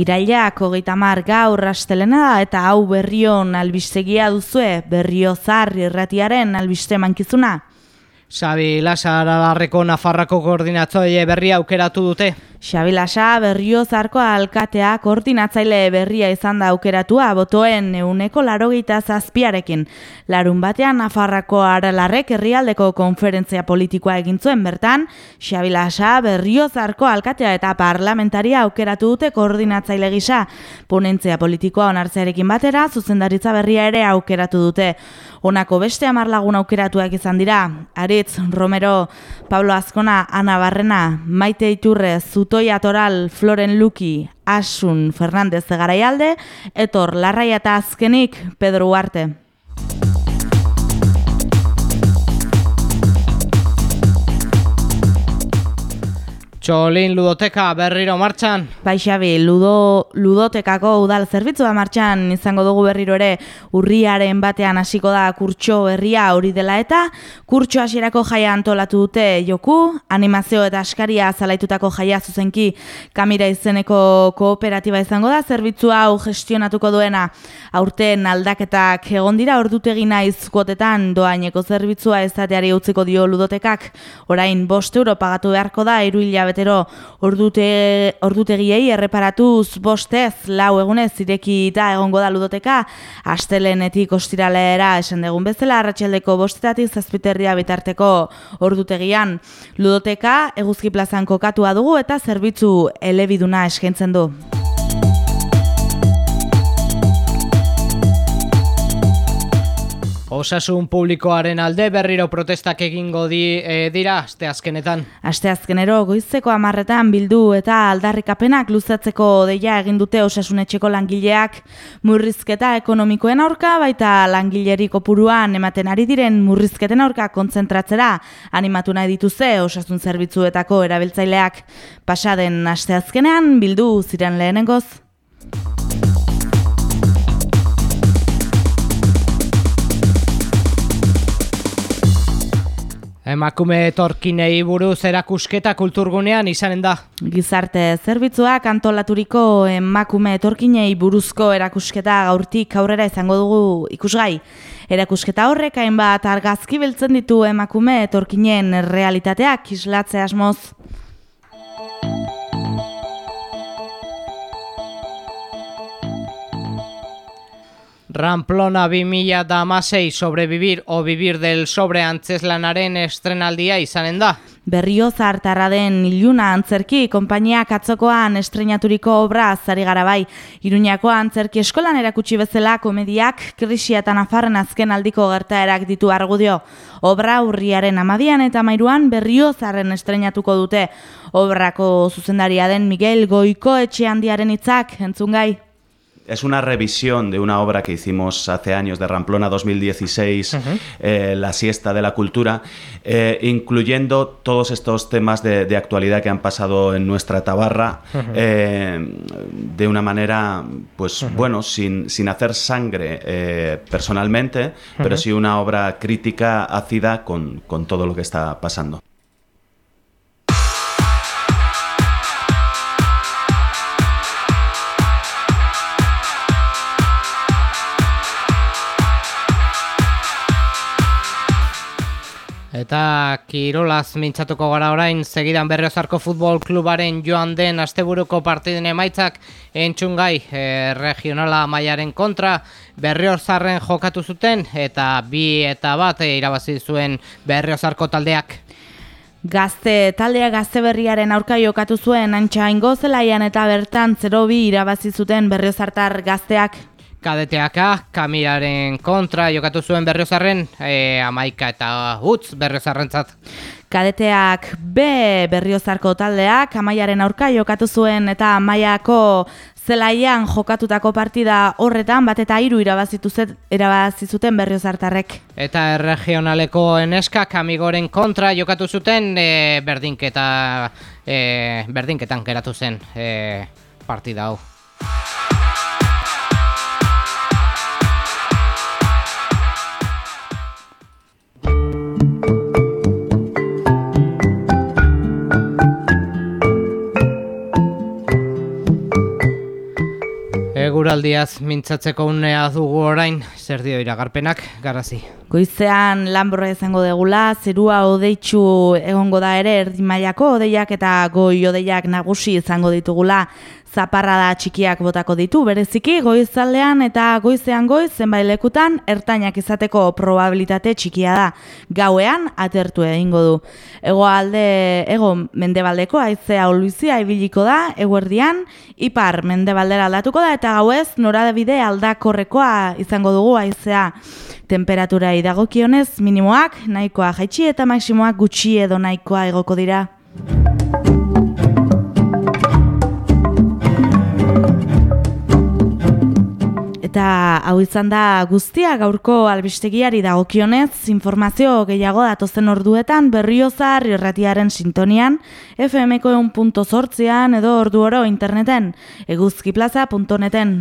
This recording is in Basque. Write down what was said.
Irailak hogeita mar gaur astelena eta hau berrion albistegia duzue berrio zar irratiaren albiste mankizuna. Xabi Lasa Aralarreko Nafarrako koordinatzaile berria aukeratu dute. Xabi Lasa berrio zarko alkatea koordinatzaile berria izan da aukeratua botoen euneko larogeita zazpiarekin. Larun batean Nafarrako Aralarrek herrialdeko konferentzia politikoa egin zuen bertan, Xabi Lasa berrio zarko alkatea eta parlamentaria aukeratu dute koordinatzaile gisa. Ponentzia politikoa onartzearekin batera, zuzendaritza berria ere aukeratu dute. Honako beste hamar lagun aukeratuak izan dira. Aritz, Romero, Pablo Azkona, Ana Barrena, Maite Iturre, Zutoia Toral, Floren Luki, Asun, Fernandez de Garaialde, Etor, Larraia eta Azkenik, Pedro Uarte. Txolin ludoteka berriro martxan. Bai Xabi, ludo, ludotekako udal zerbitzua martxan izango dugu berriro ere. Urriaren batean hasiko da kurtso berria hori dela eta kurtso hasierako jaia antolatu dute joku, animazio eta askaria zalaitutako jaia zuzenki kamira izeneko kooperatiba izango da. Zerbitzua hau gestionatuko duena. Aurten aldaketak egon dira ordutegi naiz kuotetan doaineko zerbitzua ezateari utziko dio ludotekak. Orain bost euro pagatu beharko da iruila betero ordute, ordutegiei erreparatuz bostez lau egunez ireki eta egongo da ludoteka astelenetik ostiralera esan degun bezala arratsaldeko bostetatik zazpiterria bitarteko ordutegian ludoteka eguzki plazan kokatua dugu eta zerbitzu elebiduna eskaintzen du. Osasun publikoaren alde berriro protestak egingo di, e, dira aste azkenetan. Aste azkenero goizeko amarretan bildu eta aldarrikapenak luzatzeko deia egin dute osasun etxeko langileak murrizketa ekonomikoen aurka baita langileri kopuruan ematen ari diren murrizketen aurka kontzentratzera animatu nahi dituze osasun zerbitzuetako erabiltzaileak pasaden aste azkenean bildu ziren lehenengoz. Emakume etorkinei buruz erakusketa kulturgunean izanen da. Gizarte zerbitzuak antolaturiko emakume etorkinei buruzko erakusketa gaurtik aurrera izango dugu ikusgai. Erakusketa horrek hainbat argazki biltzen ditu emakume etorkinen realitateak islatze asmoz. Ramplona 2000 da amasei sobrevivir o vivir del sobre antzeslanaren estrenaldia izanen da. Berrio zartarra den iluna antzerki, konpainiak atzokoan estrenaturiko obra zari gara bai. Iruñako antzerki eskolan erakutsi bezala komediak krisia eta nafarren azken aldiko gertaerak ditu argudio. Obra urriaren amadian eta mairuan berrio zarren estrenatuko dute. Obrako zuzendaria den Miguel Goiko etxe handiaren hitzak entzun gai. Es una revisión de una obra que hicimos hace años de Ramplona 2016, eh, La siesta de la cultura, eh, incluyendo todos estos temas de, actualidad que han pasado en nuestra tabarra eh, de una manera, pues bueno, sin, sin, hacer sangre personalmente, pero sí una obra crítica ácida con, con todo lo que está pasando. Eta Kirolaz mintzatuko gara orain, segidan Berriozarko Futbol Klubaren joan den asteburuko partiden emaitzak entxungai e, regionala maiaren kontra Berriozarren jokatu zuten eta bi eta bat e, irabazi zuen Berriozarko taldeak. Gazte taldea gazte berriaren aurka jokatu zuen antxa ingo zelaian eta bertan 0-bi irabazi zuten Berriozartar gazteak kadeteaka kamiraren kontra jokatu zuen berriozarren e, amaika eta utz berriozarrentzat. Kadeteak B berriozarko taldeak amaiaren aurka jokatu zuen eta amaiako zelaian jokatutako partida horretan bat eta hiru irabazizuten berriozartarrek. Eta regionaleko eneska kamigoren kontra jokatu zuten e, berdinketa e, berdinketan geratu zen e, partida hau. Eguraldiaz mintzatzeko unea dugu orain, zer dio iragarpenak, garazi. Goizean lanborra izango degula, zerua odeitzu egongo da ere erdimaiako odeiak eta goi odeiak nagusi izango ditugula zaparrada txikiak botako ditu bereziki goizaldean eta goizean goiz zenbait lekutan ertainak izateko probabilitate txikia da. Gauean atertu egingo du. Ego alde, ego mendebaldeko aizea oluzia ibiliko da, eguerdian, ipar mendebaldera aldatuko da eta gauez norabide aldakorrekoa izango dugu aizea temperatura idagokionez minimoak nahikoa jaitsi eta maksimoak gutxi edo nahikoa egoko dira. Eta hau izan da guztia gaurko albistegiari dagokionez informazio gehiago datozen orduetan berriozar irratiaren sintonian FMko egun edo ordu oro interneten eguzkiplaza.neten.